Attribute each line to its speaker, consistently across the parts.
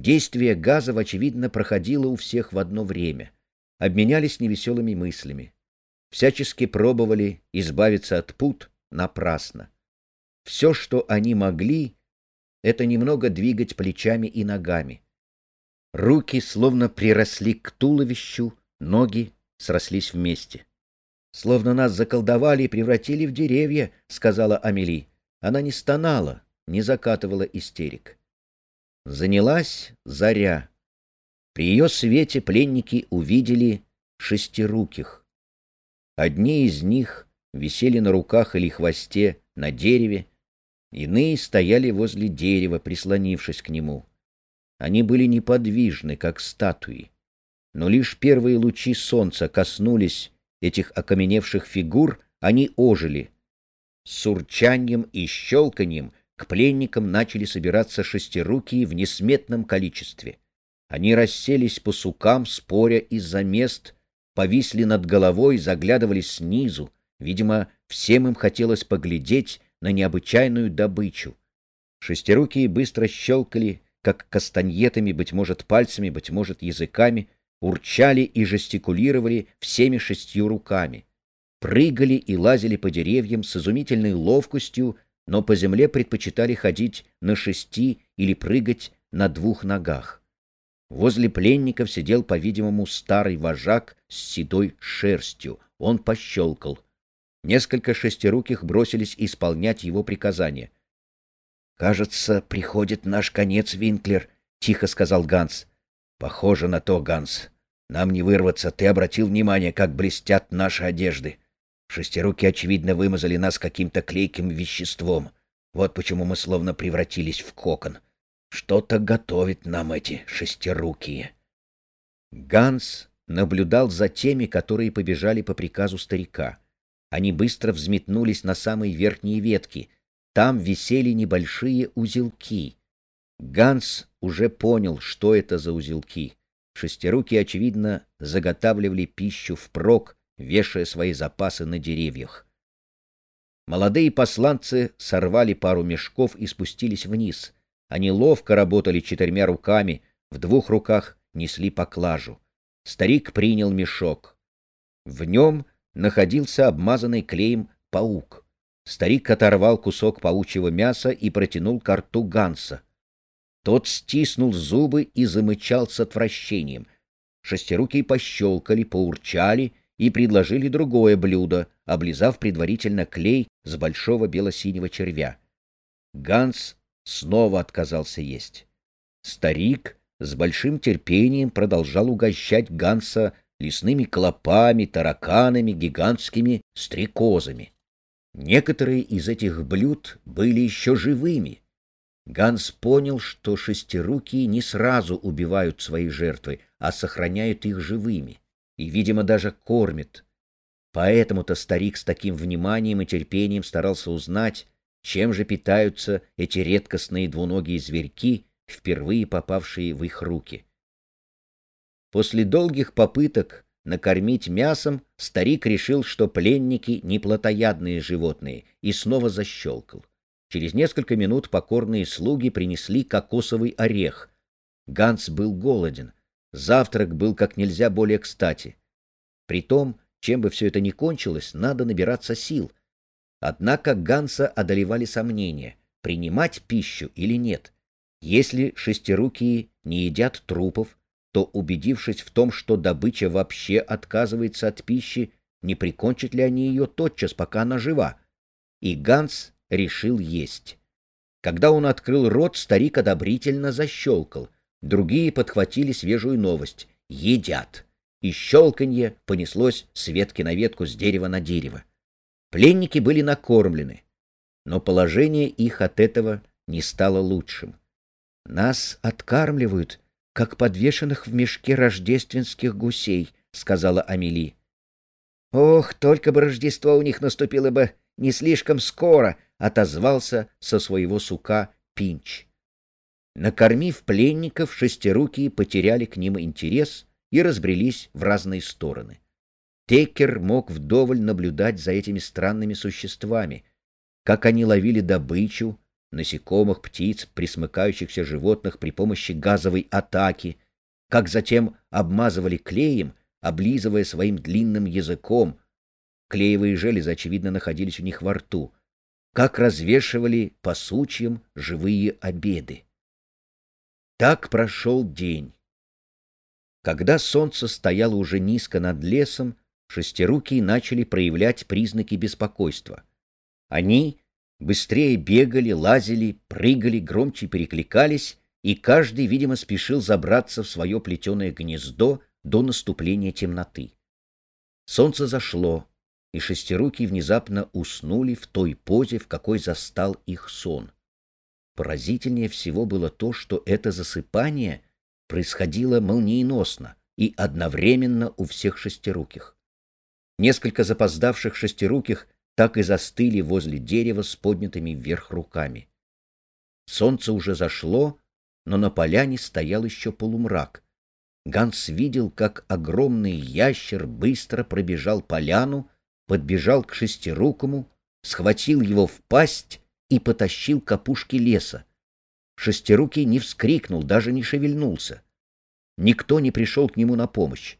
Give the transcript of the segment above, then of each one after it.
Speaker 1: Действие газов, очевидно, проходило у всех в одно время. Обменялись невеселыми мыслями. Всячески пробовали избавиться от пут напрасно. Все, что они могли, это немного двигать плечами и ногами. Руки словно приросли к туловищу, ноги срослись вместе. «Словно нас заколдовали и превратили в деревья», — сказала Амели. Она не стонала, не закатывала истерик. Занялась заря. При ее свете пленники увидели шестируких. Одни из них висели на руках или хвосте на дереве, иные стояли возле дерева, прислонившись к нему. Они были неподвижны, как статуи. Но лишь первые лучи солнца коснулись этих окаменевших фигур, они ожили. С урчанием и щелканьем к пленникам начали собираться шестирукие в несметном количестве. Они расселись по сукам, споря из-за мест, повисли над головой, заглядывали снизу. Видимо, всем им хотелось поглядеть на необычайную добычу. Шестирукие быстро щелкали, как кастаньетами, быть может, пальцами, быть может, языками, урчали и жестикулировали всеми шестью руками. Прыгали и лазили по деревьям с изумительной ловкостью, но по земле предпочитали ходить на шести или прыгать на двух ногах. Возле пленников сидел, по-видимому, старый вожак с седой шерстью. Он пощелкал. Несколько шестируких бросились исполнять его приказания. — Кажется, приходит наш конец, Винклер, — тихо сказал Ганс. — Похоже на то, Ганс. Нам не вырваться. Ты обратил внимание, как блестят наши одежды. Шестируки, очевидно, вымазали нас каким-то клейким веществом. Вот почему мы словно превратились в кокон. Что-то готовит нам эти шестирукие. Ганс наблюдал за теми, которые побежали по приказу старика. Они быстро взметнулись на самые верхние ветки. Там висели небольшие узелки. Ганс уже понял, что это за узелки. Шестирукие, очевидно, заготавливали пищу впрок, вешая свои запасы на деревьях. Молодые посланцы сорвали пару мешков и спустились вниз. Они ловко работали четырьмя руками, в двух руках несли поклажу. Старик принял мешок. В нем находился обмазанный клеем паук. Старик оторвал кусок паучьего мяса и протянул к рту Ганса. Тот стиснул зубы и замычал с отвращением. Шестирукие пощелкали, поурчали и предложили другое блюдо, облизав предварительно клей с большого бело-синего червя. Ганс снова отказался есть. Старик с большим терпением продолжал угощать Ганса лесными клопами, тараканами, гигантскими стрекозами. Некоторые из этих блюд были еще живыми. Ганс понял, что шестирукие не сразу убивают свои жертвы, а сохраняют их живыми и, видимо, даже кормит. Поэтому-то старик с таким вниманием и терпением старался узнать, чем же питаются эти редкостные двуногие зверьки, впервые попавшие в их руки. После долгих попыток накормить мясом старик решил, что пленники не плотоядные животные, и снова защелкал. Через несколько минут покорные слуги принесли кокосовый орех. Ганс был голоден, Завтрак был как нельзя более кстати. Притом, чем бы все это ни кончилось, надо набираться сил. Однако Ганса одолевали сомнения, принимать пищу или нет. Если шестирукие не едят трупов, то, убедившись в том, что добыча вообще отказывается от пищи, не прикончат ли они ее тотчас, пока она жива? И Ганс решил есть. Когда он открыл рот, старик одобрительно защелкал — Другие подхватили свежую новость. Едят. И щелканье понеслось с ветки на ветку, с дерева на дерево. Пленники были накормлены, но положение их от этого не стало лучшим. «Нас откармливают, как подвешенных в мешке рождественских гусей», — сказала Амели. «Ох, только бы Рождество у них наступило бы не слишком скоро», — отозвался со своего сука Пинч. Накормив пленников, шестирукие потеряли к ним интерес и разбрелись в разные стороны. Текер мог вдоволь наблюдать за этими странными существами, как они ловили добычу, насекомых, птиц, присмыкающихся животных при помощи газовой атаки, как затем обмазывали клеем, облизывая своим длинным языком. Клеевые железы, очевидно, находились у них во рту. Как развешивали по сучьям живые обеды. Так прошел день. Когда солнце стояло уже низко над лесом, шестирукие начали проявлять признаки беспокойства. Они быстрее бегали, лазили, прыгали, громче перекликались, и каждый, видимо, спешил забраться в свое плетеное гнездо до наступления темноты. Солнце зашло, и шестирукие внезапно уснули в той позе, в какой застал их сон. Поразительнее всего было то, что это засыпание происходило молниеносно и одновременно у всех шестируких. Несколько запоздавших шестируких так и застыли возле дерева с поднятыми вверх руками. Солнце уже зашло, но на поляне стоял еще полумрак. Ганс видел, как огромный ящер быстро пробежал поляну, подбежал к шестирукому, схватил его в пасть и потащил к опушке леса. Шестирукий не вскрикнул, даже не шевельнулся. Никто не пришел к нему на помощь.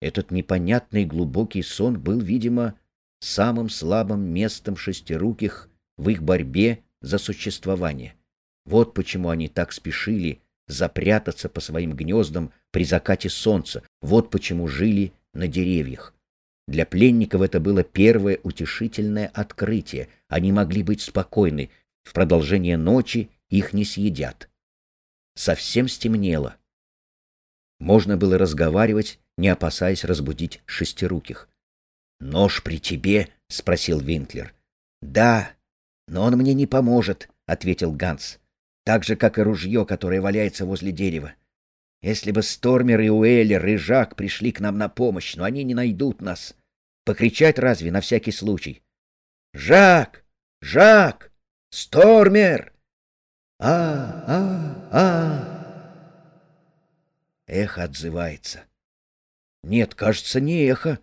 Speaker 1: Этот непонятный глубокий сон был, видимо, самым слабым местом шестируких в их борьбе за существование. Вот почему они так спешили запрятаться по своим гнездам при закате солнца, вот почему жили на деревьях. Для пленников это было первое утешительное открытие. Они могли быть спокойны. В продолжение ночи их не съедят. Совсем стемнело. Можно было разговаривать, не опасаясь разбудить шестируких. «Нож при тебе?» — спросил Винклер. «Да, но он мне не поможет», — ответил Ганс. «Так же, как и ружье, которое валяется возле дерева. Если бы Стормер и Уэллер и Жак пришли к нам на помощь, но они не найдут нас. Покричать разве на всякий случай? «Жак! Жак! Стормер!» «А, а, а!» Эхо отзывается. «Нет, кажется, не эхо».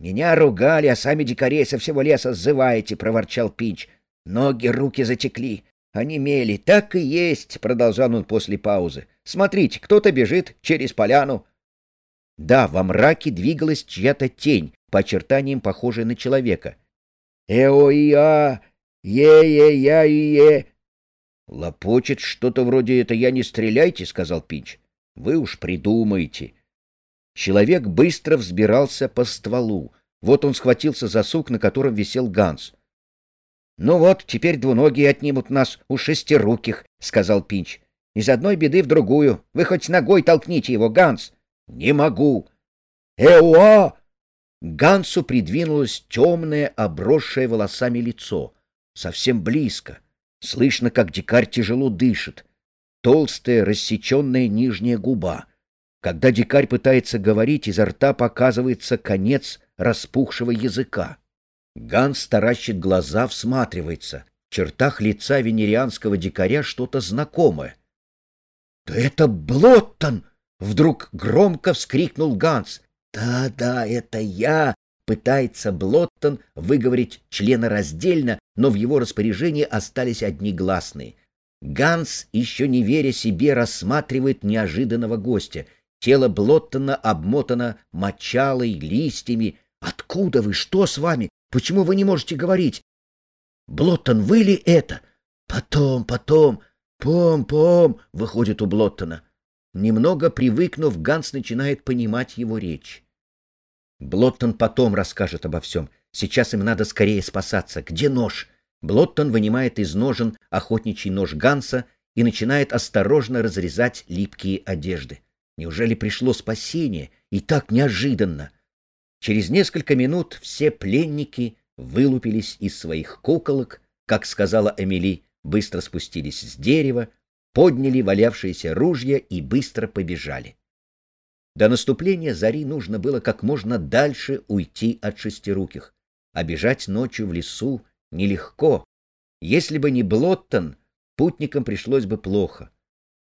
Speaker 1: «Меня ругали, а сами дикарей со всего леса сзываете», — проворчал Пинч. Ноги, руки затекли. Они мели. Так и есть, — продолжал он после паузы. Смотрите, кто-то бежит через поляну. Да, во мраке двигалась чья-то тень, по очертаниям похожая на человека. «Эо-и-а! Е-е-я-и-е!» «Лопочет что-то вроде «это я не стреляйте», — сказал Пинч. «Вы уж придумаете». Человек быстро взбирался по стволу. Вот он схватился за сук, на котором висел Ганс. «Ну вот, теперь двуногие отнимут нас у шестируких», — сказал Пинч. «Из одной беды в другую. Вы хоть ногой толкните его, Ганс». «Не могу». «Эуа!» Гансу придвинулось темное, обросшее волосами лицо. Совсем близко. Слышно, как дикарь тяжело дышит. Толстая, рассеченная нижняя губа. Когда дикарь пытается говорить, изо рта показывается конец распухшего языка. Ганс таращит глаза, всматривается. В чертах лица венерианского дикаря что-то знакомое. — Да это Блоттон! — вдруг громко вскрикнул Ганс. «Да, да, это я!» — пытается Блоттон выговорить члена раздельно, но в его распоряжении остались одни гласные. Ганс, еще не веря себе, рассматривает неожиданного гостя. Тело Блоттона обмотано мочалой, листьями. «Откуда вы? Что с вами? Почему вы не можете говорить? Блоттон, вы ли это? Потом, потом, пом-пом, выходит у Блоттона. Немного привыкнув, Ганс начинает понимать его речь. Блоттон потом расскажет обо всем. Сейчас им надо скорее спасаться. Где нож? Блоттон вынимает из ножен охотничий нож Ганса и начинает осторожно разрезать липкие одежды. Неужели пришло спасение? И так неожиданно. Через несколько минут все пленники вылупились из своих куколок, как сказала Эмили, быстро спустились с дерева, подняли валявшиеся ружья и быстро побежали. До наступления зари нужно было как можно дальше уйти от шестируких, а бежать ночью в лесу нелегко. Если бы не Блоттон, путникам пришлось бы плохо.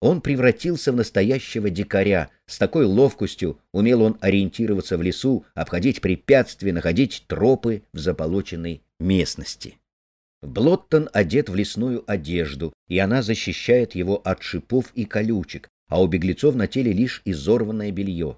Speaker 1: Он превратился в настоящего дикаря. С такой ловкостью умел он ориентироваться в лесу, обходить препятствия, находить тропы в заполоченной местности. Блоттон одет в лесную одежду, и она защищает его от шипов и колючек, а у беглецов на теле лишь изорванное белье.